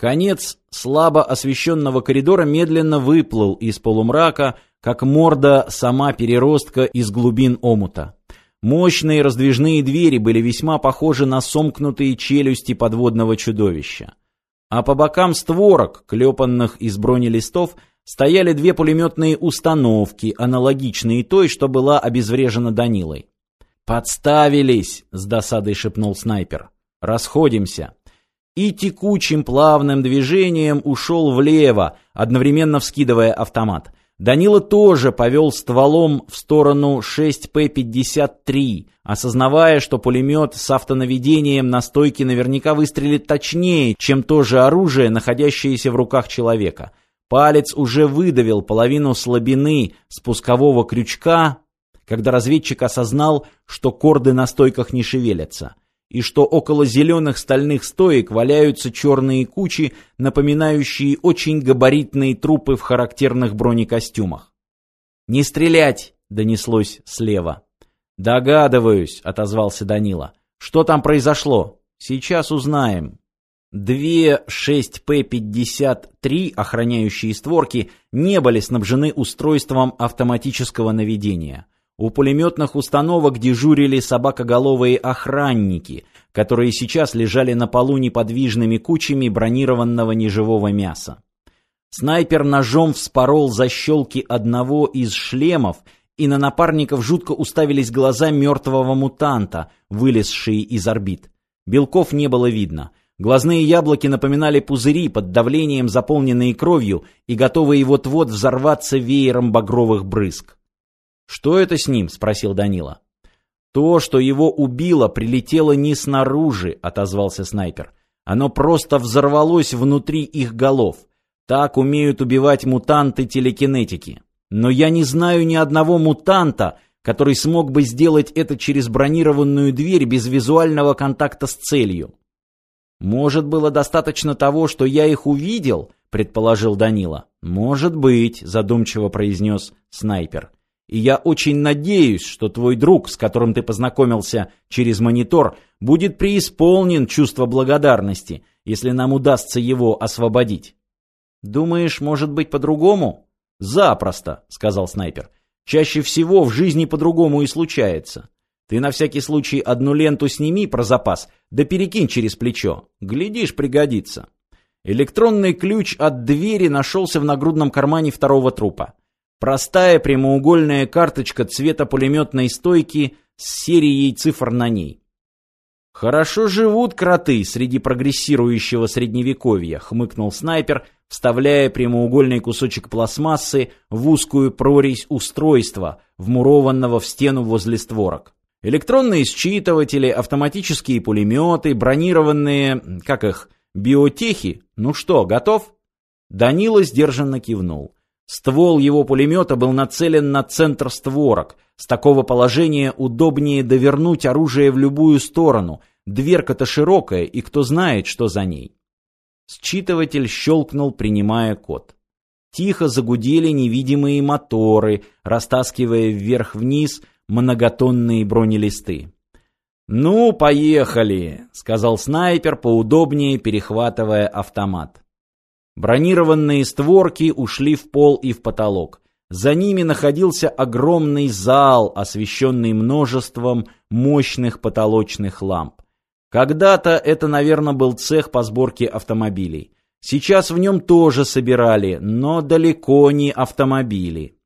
Конец слабо освещенного коридора медленно выплыл из полумрака, как морда сама переростка из глубин омута. Мощные раздвижные двери были весьма похожи на сомкнутые челюсти подводного чудовища. А по бокам створок, клепанных из бронелистов, стояли две пулеметные установки, аналогичные той, что была обезврежена Данилой. «Подставились!» — с досадой шепнул снайпер. «Расходимся!» И текучим плавным движением ушел влево, одновременно вскидывая автомат. Данила тоже повел стволом в сторону 6П-53, осознавая, что пулемет с автонаведением на стойке наверняка выстрелит точнее, чем то же оружие, находящееся в руках человека. Палец уже выдавил половину слабины спускового крючка, когда разведчик осознал, что корды на стойках не шевелятся, и что около зеленых стальных стоек валяются черные кучи, напоминающие очень габаритные трупы в характерных бронекостюмах. «Не стрелять!» — донеслось слева. «Догадываюсь», — отозвался Данила. «Что там произошло? Сейчас узнаем». Две 6П-53, охраняющие створки, не были снабжены устройством автоматического наведения. У пулеметных установок дежурили собакоголовые охранники, которые сейчас лежали на полу неподвижными кучами бронированного неживого мяса. Снайпер ножом вспорол защелки одного из шлемов, и на напарников жутко уставились глаза мертвого мутанта, вылезшие из орбит. Белков не было видно. Глазные яблоки напоминали пузыри под давлением, заполненные кровью и готовые вот-вот взорваться веером багровых брызг. «Что это с ним?» — спросил Данила. «То, что его убило, прилетело не снаружи», — отозвался снайпер. «Оно просто взорвалось внутри их голов. Так умеют убивать мутанты телекинетики. Но я не знаю ни одного мутанта, который смог бы сделать это через бронированную дверь без визуального контакта с целью». «Может, было достаточно того, что я их увидел?» — предположил Данила. «Может быть», — задумчиво произнес снайпер и я очень надеюсь, что твой друг, с которым ты познакомился через монитор, будет преисполнен чувства благодарности, если нам удастся его освободить. Думаешь, может быть по-другому? Запросто, сказал снайпер. Чаще всего в жизни по-другому и случается. Ты на всякий случай одну ленту сними про запас, да перекинь через плечо. Глядишь, пригодится. Электронный ключ от двери нашелся в нагрудном кармане второго трупа. Простая прямоугольная карточка цвета пулеметной стойки с серией цифр на ней. «Хорошо живут кроты среди прогрессирующего средневековья», — хмыкнул снайпер, вставляя прямоугольный кусочек пластмассы в узкую прорезь устройства, вмурованного в стену возле створок. Электронные считыватели, автоматические пулеметы, бронированные, как их, биотехи. Ну что, готов? Данила сдержанно кивнул. Ствол его пулемета был нацелен на центр створок. С такого положения удобнее довернуть оружие в любую сторону. Дверка-то широкая, и кто знает, что за ней. Считыватель щелкнул, принимая код. Тихо загудели невидимые моторы, растаскивая вверх-вниз многотонные бронелисты. «Ну, поехали!» — сказал снайпер, поудобнее перехватывая автомат. Бронированные створки ушли в пол и в потолок. За ними находился огромный зал, освещенный множеством мощных потолочных ламп. Когда-то это, наверное, был цех по сборке автомобилей. Сейчас в нем тоже собирали, но далеко не автомобили.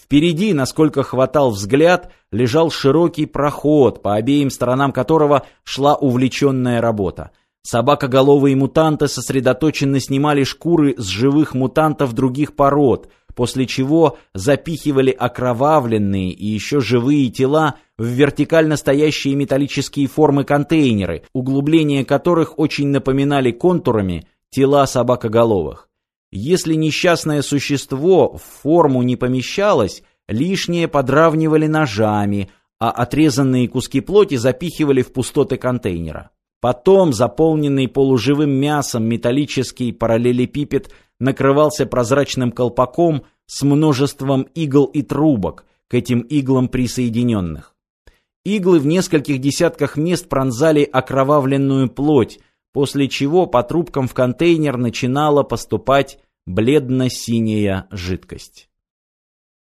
Впереди, насколько хватал взгляд, лежал широкий проход, по обеим сторонам которого шла увлеченная работа. Собакоголовые мутанты сосредоточенно снимали шкуры с живых мутантов других пород, после чего запихивали окровавленные и еще живые тела в вертикально стоящие металлические формы-контейнеры, углубления которых очень напоминали контурами тела собакоголовых. Если несчастное существо в форму не помещалось, лишнее подравнивали ножами, а отрезанные куски плоти запихивали в пустоты контейнера. Потом, заполненный полуживым мясом, металлический параллелепипед накрывался прозрачным колпаком с множеством игл и трубок, к этим иглам присоединенных. Иглы в нескольких десятках мест пронзали окровавленную плоть, после чего по трубкам в контейнер начинала поступать бледно-синяя жидкость.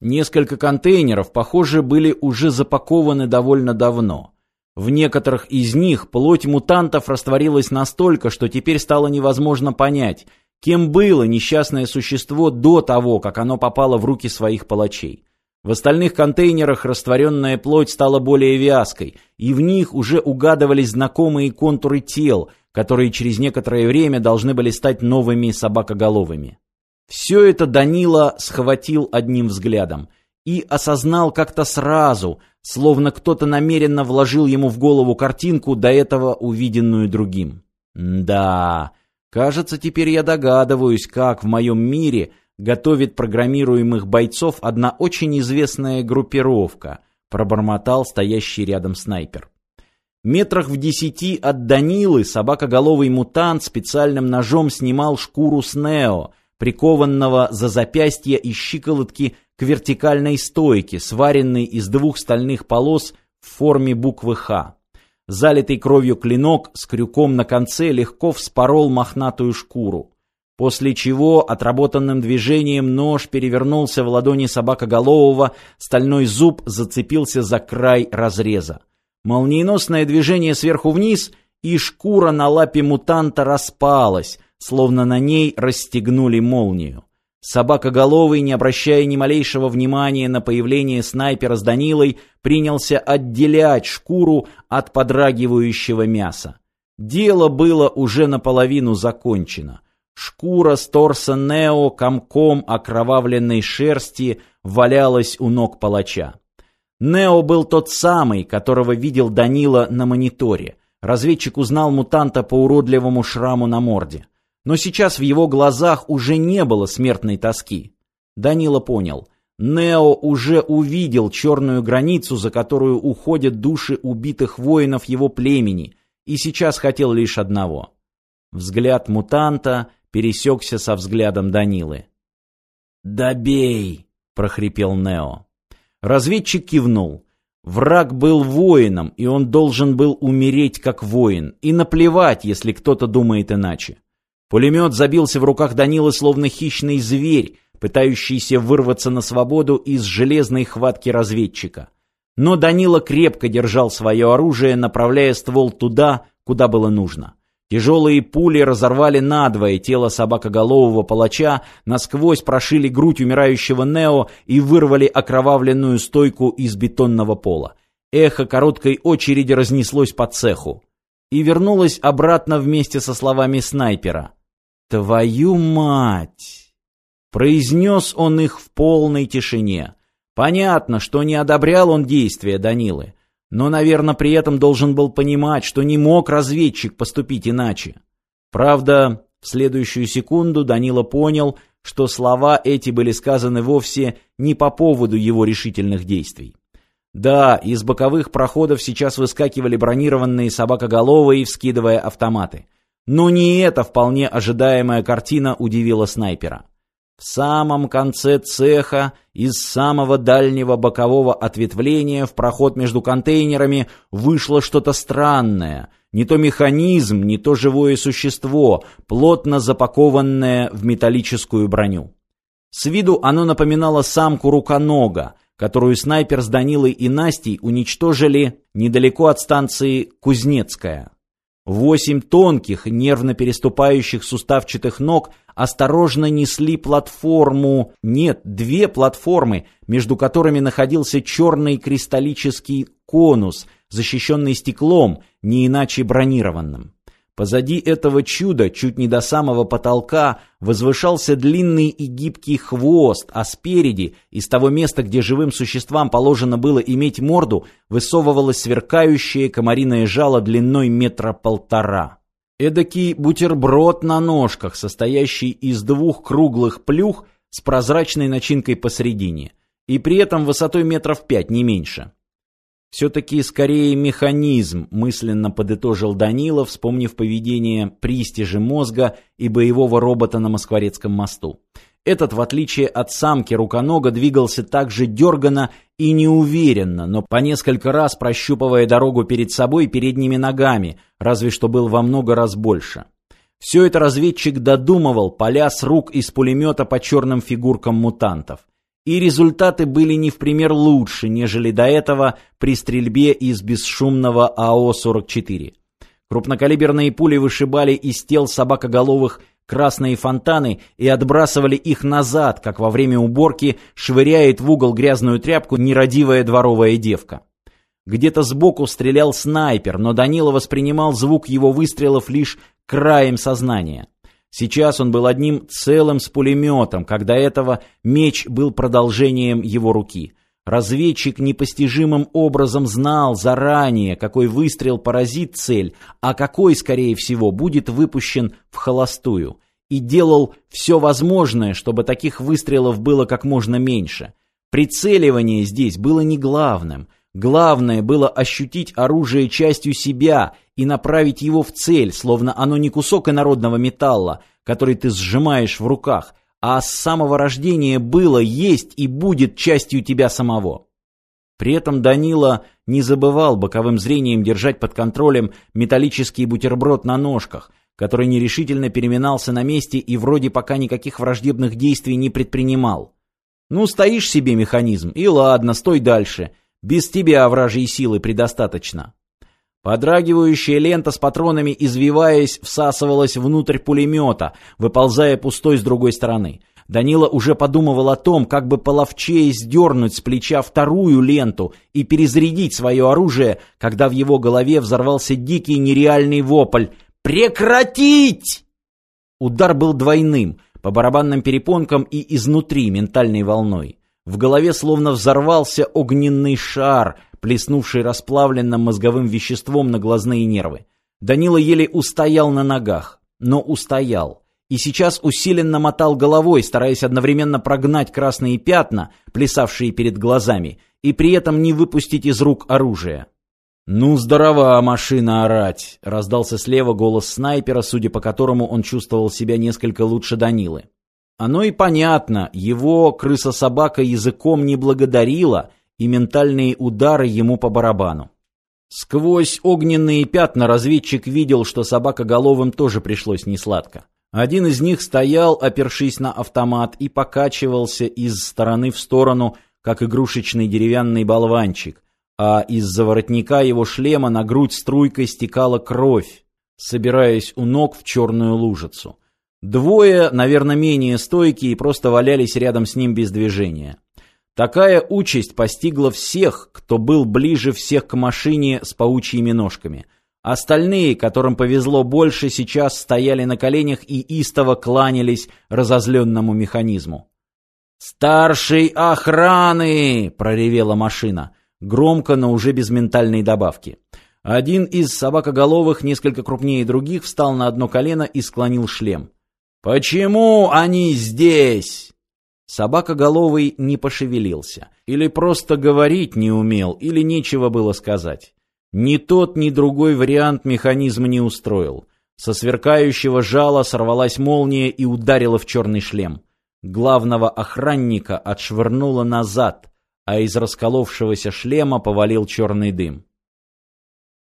Несколько контейнеров, похоже, были уже запакованы довольно давно. В некоторых из них плоть мутантов растворилась настолько, что теперь стало невозможно понять, кем было несчастное существо до того, как оно попало в руки своих палачей. В остальных контейнерах растворенная плоть стала более вязкой, и в них уже угадывались знакомые контуры тел, которые через некоторое время должны были стать новыми собакоголовыми. Все это Данила схватил одним взглядом и осознал как-то сразу, словно кто-то намеренно вложил ему в голову картинку, до этого увиденную другим. Да, кажется, теперь я догадываюсь, как в моем мире готовит программируемых бойцов одна очень известная группировка, пробормотал стоящий рядом снайпер. Метрах в десяти от Данилы собакоголовый мутант специальным ножом снимал шкуру с Нео, прикованного за запястье и щиколотки к вертикальной стойке, сваренной из двух стальных полос в форме буквы «Х». Залитый кровью клинок с крюком на конце легко вспорол мохнатую шкуру. После чего отработанным движением нож перевернулся в ладони собакоголового, стальной зуб зацепился за край разреза. Молниеносное движение сверху вниз, и шкура на лапе мутанта распалась, словно на ней расстегнули молнию. Собакоголовый, не обращая ни малейшего внимания на появление снайпера с Данилой, принялся отделять шкуру от подрагивающего мяса. Дело было уже наполовину закончено. Шкура с торса Нео комком окровавленной шерсти валялась у ног палача. Нео был тот самый, которого видел Данила на мониторе. Разведчик узнал мутанта по уродливому шраму на морде. Но сейчас в его глазах уже не было смертной тоски. Данила понял. Нео уже увидел черную границу, за которую уходят души убитых воинов его племени, и сейчас хотел лишь одного. Взгляд мутанта пересекся со взглядом Данилы. «Добей!» — прохрипел Нео. Разведчик кивнул. Враг был воином, и он должен был умереть как воин, и наплевать, если кто-то думает иначе. Пулемет забился в руках Данилы словно хищный зверь, пытающийся вырваться на свободу из железной хватки разведчика. Но Данила крепко держал свое оружие, направляя ствол туда, куда было нужно. Тяжелые пули разорвали надвое тело собакоголового палача, насквозь прошили грудь умирающего Нео и вырвали окровавленную стойку из бетонного пола. Эхо короткой очереди разнеслось по цеху и вернулось обратно вместе со словами снайпера. «Твою мать!» Произнес он их в полной тишине. Понятно, что не одобрял он действия Данилы но, наверное, при этом должен был понимать, что не мог разведчик поступить иначе. Правда, в следующую секунду Данила понял, что слова эти были сказаны вовсе не по поводу его решительных действий. Да, из боковых проходов сейчас выскакивали бронированные собакоголовые, вскидывая автоматы. Но не эта вполне ожидаемая картина удивила снайпера. В самом конце цеха, из самого дальнего бокового ответвления в проход между контейнерами вышло что-то странное. Не то механизм, не то живое существо, плотно запакованное в металлическую броню. С виду оно напоминало самку руконога, которую снайпер с Данилой и Настей уничтожили недалеко от станции Кузнецкая. Восемь тонких, нервно переступающих суставчатых ног осторожно несли платформу, нет, две платформы, между которыми находился черный кристаллический конус, защищенный стеклом, не иначе бронированным. Позади этого чуда, чуть не до самого потолка, возвышался длинный и гибкий хвост, а спереди, из того места, где живым существам положено было иметь морду, высовывалось сверкающее комариное жало длиной метра полтора. Эдакий бутерброд на ножках, состоящий из двух круглых плюх с прозрачной начинкой посередине, и при этом высотой метров пять, не меньше. Все-таки скорее механизм, мысленно подытожил Данилов, вспомнив поведение пристижи мозга и боевого робота на Москворецком мосту. Этот, в отличие от самки руконога, двигался так же дерганно и неуверенно, но по несколько раз прощупывая дорогу перед собой передними ногами, разве что был во много раз больше. Все это разведчик додумывал, поля с рук из пулемета по черным фигуркам мутантов. И результаты были не в пример лучше, нежели до этого при стрельбе из бесшумного АО-44. Крупнокалиберные пули вышибали из тел собакоголовых красные фонтаны и отбрасывали их назад, как во время уборки швыряет в угол грязную тряпку нерадивая дворовая девка. Где-то сбоку стрелял снайпер, но Данила воспринимал звук его выстрелов лишь краем сознания. Сейчас он был одним целым с пулеметом, когда этого меч был продолжением его руки. Разведчик непостижимым образом знал заранее, какой выстрел поразит цель, а какой, скорее всего, будет выпущен в холостую, и делал все возможное, чтобы таких выстрелов было как можно меньше. Прицеливание здесь было не главным. Главное было ощутить оружие частью себя и направить его в цель, словно оно не кусок инородного металла, который ты сжимаешь в руках, а с самого рождения было, есть и будет частью тебя самого. При этом Данила не забывал боковым зрением держать под контролем металлический бутерброд на ножках, который нерешительно переминался на месте и вроде пока никаких враждебных действий не предпринимал. Ну, стоишь себе механизм, и ладно, стой дальше. Без тебя вражьей силы предостаточно. Подрагивающая лента с патронами, извиваясь, всасывалась внутрь пулемета, выползая пустой с другой стороны. Данила уже подумывал о том, как бы половчее сдернуть с плеча вторую ленту и перезарядить свое оружие, когда в его голове взорвался дикий нереальный вопль «Прекратить!». Удар был двойным, по барабанным перепонкам и изнутри ментальной волной. В голове словно взорвался огненный шар — плеснувший расплавленным мозговым веществом на глазные нервы. Данила еле устоял на ногах, но устоял. И сейчас усиленно мотал головой, стараясь одновременно прогнать красные пятна, плясавшие перед глазами, и при этом не выпустить из рук оружие. «Ну, здорова машина орать!» — раздался слева голос снайпера, судя по которому он чувствовал себя несколько лучше Данилы. Оно и понятно, его крыса-собака языком не благодарила — и ментальные удары ему по барабану. Сквозь огненные пятна разведчик видел, что собакоголовым тоже пришлось несладко. Один из них стоял, опершись на автомат, и покачивался из стороны в сторону, как игрушечный деревянный болванчик, а из-за воротника его шлема на грудь струйкой стекала кровь, собираясь у ног в черную лужицу. Двое, наверное, менее стойкие, просто валялись рядом с ним без движения. Такая участь постигла всех, кто был ближе всех к машине с паучьими ножками. Остальные, которым повезло больше, сейчас стояли на коленях и истово кланялись разозленному механизму. «Старший охраны!» — проревела машина. Громко, но уже без ментальной добавки. Один из собакоголовых, несколько крупнее других, встал на одно колено и склонил шлем. «Почему они здесь?» Собакоголовый не пошевелился. Или просто говорить не умел, или нечего было сказать. Ни тот, ни другой вариант механизма не устроил. Со сверкающего жала сорвалась молния и ударила в черный шлем. Главного охранника отшвырнуло назад, а из расколовшегося шлема повалил черный дым.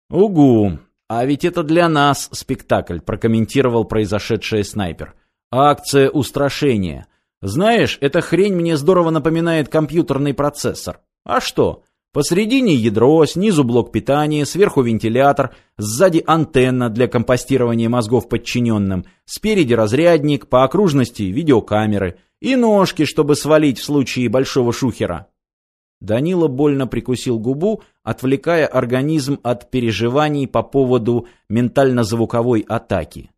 «Угу! А ведь это для нас спектакль», — прокомментировал произошедшее снайпер. «Акция устрашения». Знаешь, эта хрень мне здорово напоминает компьютерный процессор. А что? Посередине ядро, снизу блок питания, сверху вентилятор, сзади антенна для компостирования мозгов подчиненным, спереди разрядник, по окружности видеокамеры и ножки, чтобы свалить в случае большого шухера. Данила больно прикусил губу, отвлекая организм от переживаний по поводу ментально-звуковой атаки.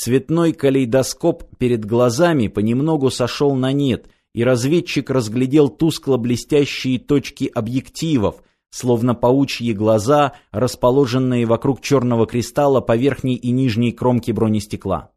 Цветной калейдоскоп перед глазами понемногу сошел на нет, и разведчик разглядел тускло-блестящие точки объективов, словно паучьи глаза, расположенные вокруг черного кристалла по верхней и нижней кромке бронестекла.